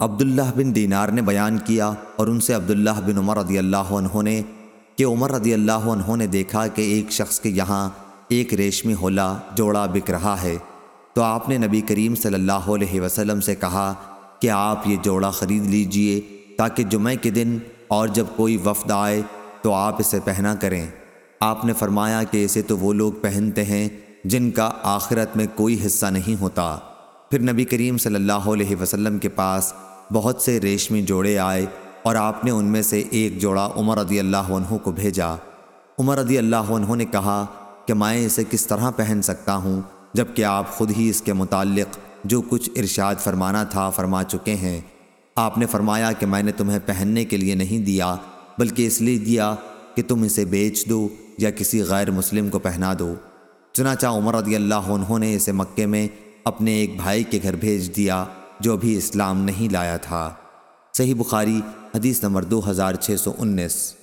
عبداللہ بن دینار نے بیان کیا اور ان سے عبداللہ بن عمر رضی اللہ عنہ نے کہ عمر رضی اللہ عنہ نے دیکھا کہ ایک شخص کے یہاں ایک ریشمی ہولا جوڑا بک رہا ہے۔ تو آپ نے نبی کریم صلی اللہ علیہ وسلم سے کہا کہ آپ یہ جوڑا خرید لیجیے تاکہ جمعہ کے دن اور جب کوئی وفد آئے تو آپ اسے پہنا کریں۔ آپ نے فرمایا کہ اسے تو وہ لوگ پہنتے ہیں جن کا آخرت میں کوئی حصہ نہیں ہوتا۔ پھر نبی کریم صلی اللہ علیہ وسلم کے پاس بہت سے ریشمی جوڑے آئے اور آپ نے ان میں سے ایک جوڑا عمر رضی اللہ عنہ کو بھیجا۔ عمر رضی اللہ عنہ نے کہا کہ میں اسے کس طرح پہن سکتا ہوں جبکہ آپ خود ہی اس کے متعلق جو کچھ ارشاد فرمانا تھا فرما چکے ہیں۔ آپ نے فرمایا کہ میں نے تمہیں پہننے کے لیے نہیں دیا بلکہ اس لیے دیا کہ تم اسے بیچ دو یا کسی غیر مسلم کو پہنا دو۔ چنانچہ عمر رضی اللہ عنہ نے اسے مکے میں اپنے ایک بھائی کے گھر بھیج دیا۔ جو ابھی اسلام نہیں لایا تھا۔ صحیح بخاری حدیث نمبر دو ہزار چھ سو انیس۔